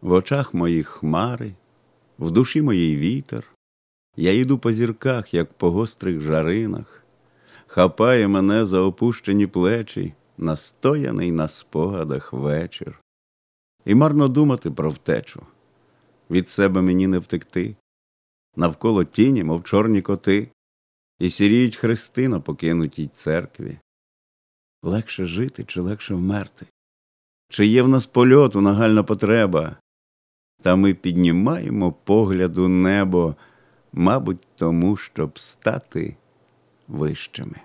В очах моїх хмари, в душі моїй вітер. Я йду по зірках, як по гострих жаринах, хапає мене за опущені плечі, настояний на спогадах вечір. І марно думати про втечу. Від себе мені не втекти. Навколо тіні, мов чорні коти, і сіріють хрести на покинутій церкві. Легше жити чи легше вмерти? Чи є в нас польоту нагальна потреба? Та ми піднімаємо погляд у небо, мабуть, тому, щоб стати вищими.